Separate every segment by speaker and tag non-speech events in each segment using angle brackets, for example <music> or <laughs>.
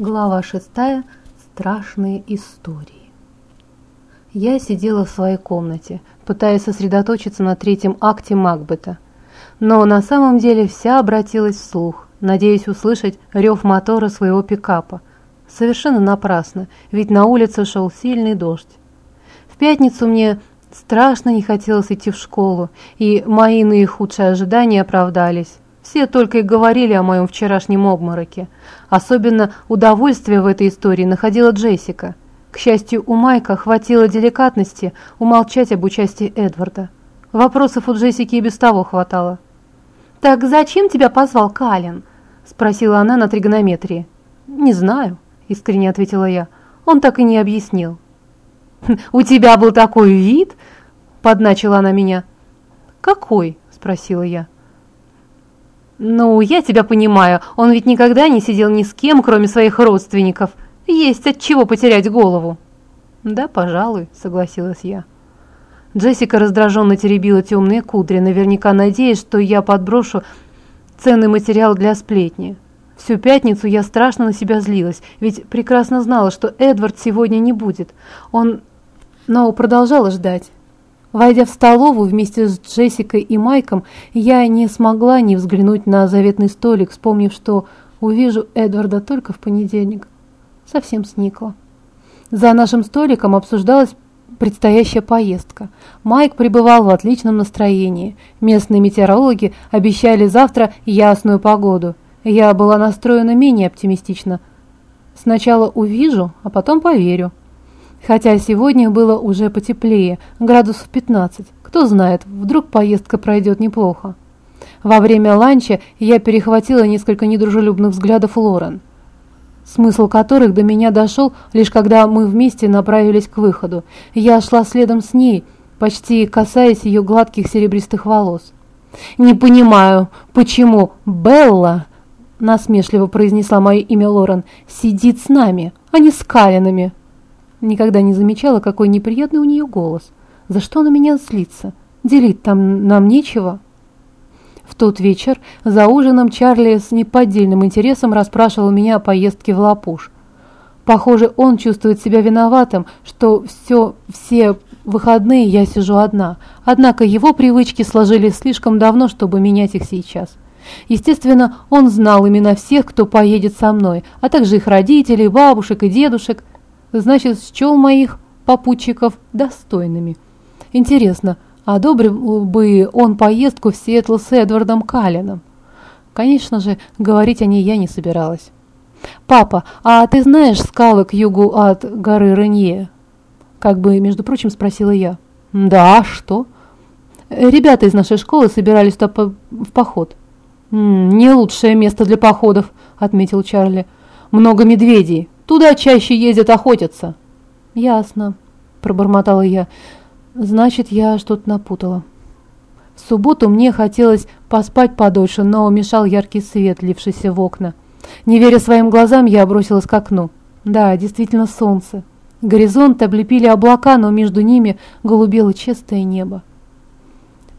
Speaker 1: Глава шестая. Страшные истории. Я сидела в своей комнате, пытаясь сосредоточиться на третьем акте Макбета. Но на самом деле вся обратилась вслух, надеясь услышать рев мотора своего пикапа. Совершенно напрасно, ведь на улице шел сильный дождь. В пятницу мне страшно не хотелось идти в школу, и мои наихудшие ожидания оправдались. Все только и говорили о моем вчерашнем обмороке. Особенно удовольствие в этой истории находила Джессика. К счастью, у Майка хватило деликатности умолчать об участии Эдварда. Вопросов у Джессики и без того хватало. «Так зачем тебя позвал Калин?» – спросила она на тригонометрии. «Не знаю», – искренне ответила я. «Он так и не объяснил». «У тебя был такой вид?» – подначила она меня. «Какой?» – спросила я. «Ну, я тебя понимаю, он ведь никогда не сидел ни с кем, кроме своих родственников. Есть от чего потерять голову». «Да, пожалуй», — согласилась я. Джессика раздраженно теребила темные кудри, наверняка надеясь, что я подброшу ценный материал для сплетни. Всю пятницу я страшно на себя злилась, ведь прекрасно знала, что Эдвард сегодня не будет. Он... Но продолжала ждать. Войдя в столовую вместе с Джессикой и Майком, я не смогла не взглянуть на заветный столик, вспомнив, что увижу Эдварда только в понедельник. Совсем сникла. За нашим столиком обсуждалась предстоящая поездка. Майк пребывал в отличном настроении. Местные метеорологи обещали завтра ясную погоду. Я была настроена менее оптимистично. Сначала увижу, а потом поверю. Хотя сегодня было уже потеплее, градусов 15. Кто знает, вдруг поездка пройдет неплохо. Во время ланча я перехватила несколько недружелюбных взглядов Лорен, смысл которых до меня дошел, лишь когда мы вместе направились к выходу. Я шла следом с ней, почти касаясь ее гладких серебристых волос. «Не понимаю, почему Белла...» насмешливо произнесла мое имя Лорен, «сидит с нами, а не с Калинами». Никогда не замечала, какой неприятный у нее голос. За что она меня злится? Делить там нам нечего. В тот вечер за ужином Чарли с неподдельным интересом расспрашивал меня о поездке в Лапуш. Похоже, он чувствует себя виноватым, что все, все выходные я сижу одна. Однако его привычки сложились слишком давно, чтобы менять их сейчас. Естественно, он знал имена всех, кто поедет со мной, а также их родителей, бабушек и дедушек – значит, счел моих попутчиков достойными. Интересно, одобрил бы он поездку в Сиэтл с Эдвардом Каллином? Конечно же, говорить о ней я не собиралась. «Папа, а ты знаешь скалы к югу от горы Ренье?» Как бы, между прочим, спросила я. «Да, что?» «Ребята из нашей школы собирались туда по в поход». «Не лучшее место для походов», — отметил Чарли. «Много медведей, Туда чаще ездят охотиться». «Ясно», – пробормотала я. «Значит, я что-то напутала». В субботу мне хотелось поспать подольше, но мешал яркий свет, лившийся в окна. Не веря своим глазам, я бросилась к окну. Да, действительно солнце. Горизонт облепили облака, но между ними голубело чистое небо.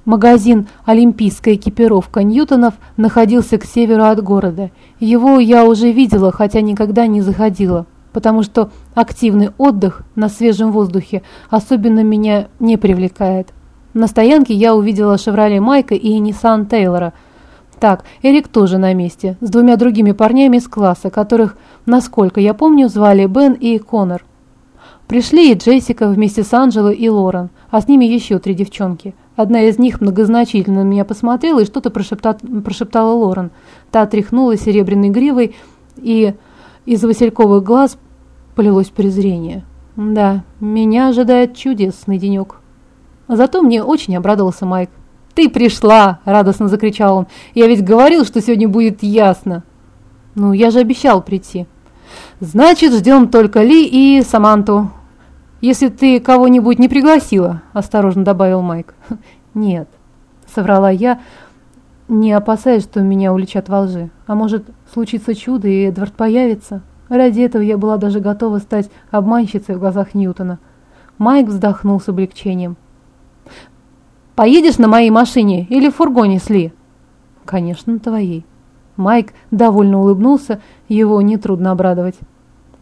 Speaker 1: Магазин «Олимпийская экипировка Ньютонов» находился к северу от города. Его я уже видела, хотя никогда не заходила, потому что активный отдых на свежем воздухе особенно меня не привлекает. На стоянке я увидела «Шевроле Майка» и «Ниссан Тейлора». Так, Эрик тоже на месте, с двумя другими парнями из класса, которых, насколько я помню, звали Бен и Конор. Пришли и Джессика вместе с Анджелой и Лорен, а с ними еще три девчонки – Одна из них многозначительно на меня посмотрела и что-то прошепта... прошептала Лорен. Та тряхнула серебряной гривой, и из васильковых глаз полилось презрение. Да, меня ожидает чудесный денек. Зато мне очень обрадовался Майк. «Ты пришла!» – радостно закричал он. «Я ведь говорил, что сегодня будет ясно!» «Ну, я же обещал прийти!» «Значит, ждем только Ли и Саманту. «Если ты кого-нибудь не пригласила», – осторожно добавил Майк. <laughs> «Нет», – соврала я, не опасаясь, что меня уличат во лжи. «А может, случится чудо, и Эдвард появится?» Ради этого я была даже готова стать обманщицей в глазах Ньютона. Майк вздохнул с облегчением. «Поедешь на моей машине или в фургоне с Ли?» «Конечно, на твоей». Майк довольно улыбнулся, его нетрудно обрадовать.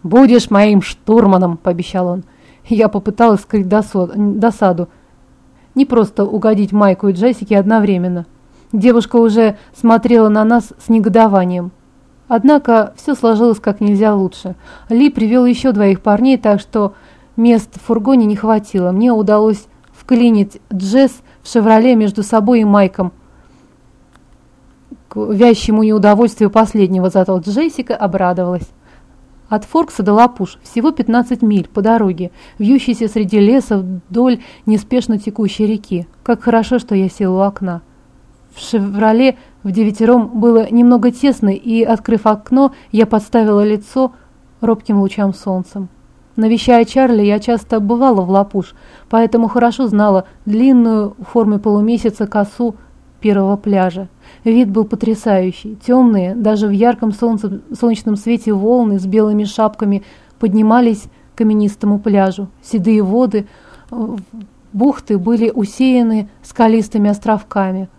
Speaker 1: «Будешь моим штурманом», – пообещал он. Я попыталась скрыть досаду. Не просто угодить Майку и Джессике одновременно. Девушка уже смотрела на нас с негодованием. Однако все сложилось как нельзя лучше. Ли привел еще двоих парней, так что мест в фургоне не хватило. Мне удалось вклинить Джесс в «Шевроле» между собой и Майком. К вящему неудовольствию последнего, зато Джессика обрадовалась. От Форкса до Лапуш всего 15 миль по дороге, вьющейся среди леса вдоль неспешно текущей реки. Как хорошо, что я села у окна. В «Шевроле» в девятером было немного тесно, и, открыв окно, я подставила лицо робким лучам солнцем. Навещая Чарли, я часто бывала в Лапуш, поэтому хорошо знала длинную в форме полумесяца косу первого пляжа. Вид был потрясающий. Темные, даже в ярком солнце, солнечном свете волны с белыми шапками поднимались к каменистому пляжу. Седые воды, бухты были усеяны скалистыми островками,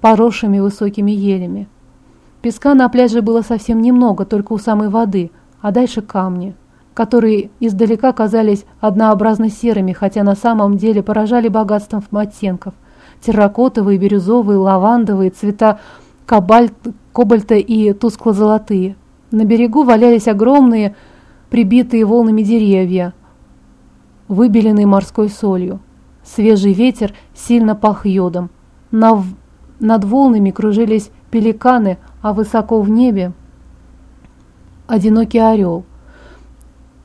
Speaker 1: поросшими высокими елями. Песка на пляже было совсем немного, только у самой воды, а дальше камни, которые издалека казались однообразно серыми, хотя на самом деле поражали богатством оттенков терракотовые, бирюзовые, лавандовые, цвета кобальт, кобальта и тускло-золотые. На берегу валялись огромные, прибитые волнами деревья, выбеленные морской солью. Свежий ветер сильно пах йодом. На, над волнами кружились пеликаны, а высоко в небе одинокий орел –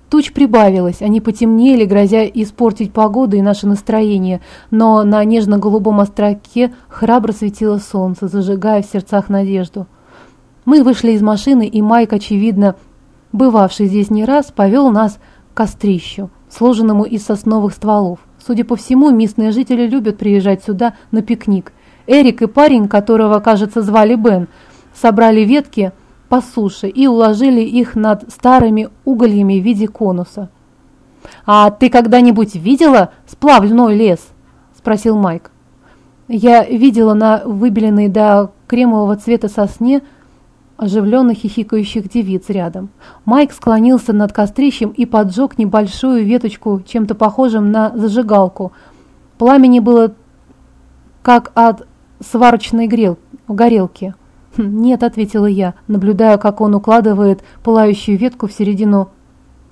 Speaker 1: Туч прибавилось, они потемнели, грозя испортить погоду и наше настроение, но на нежно-голубом островке храбро светило солнце, зажигая в сердцах надежду. Мы вышли из машины, и Майк, очевидно, бывавший здесь не раз, повел нас к кострищу, сложенному из сосновых стволов. Судя по всему, местные жители любят приезжать сюда на пикник. Эрик и парень, которого, кажется, звали Бен, собрали ветки – по суше и уложили их над старыми угольями в виде конуса. «А ты когда-нибудь видела сплавленной лес?» – спросил Майк. Я видела на выбеленной до кремового цвета сосне оживленных хихикающих девиц рядом. Майк склонился над кострищем и поджег небольшую веточку чем-то похожим на зажигалку. Пламени было как от сварочной грел... горелки. <laughs> «Нет», — ответила я, наблюдая, как он укладывает пылающую ветку в середину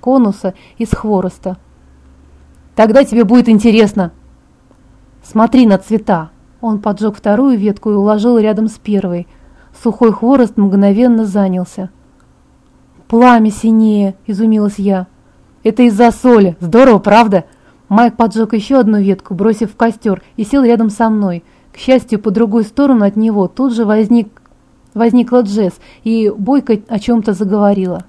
Speaker 1: конуса из хвороста. «Тогда тебе будет интересно. Смотри на цвета». Он поджег вторую ветку и уложил рядом с первой. Сухой хворост мгновенно занялся. «Пламя синее!» – изумилась я. «Это из-за соли. Здорово, правда?» Майк поджег еще одну ветку, бросив в костер, и сел рядом со мной. К счастью, по другую сторону от него тут же возник Возникла Джесс и бойко о чем-то заговорила.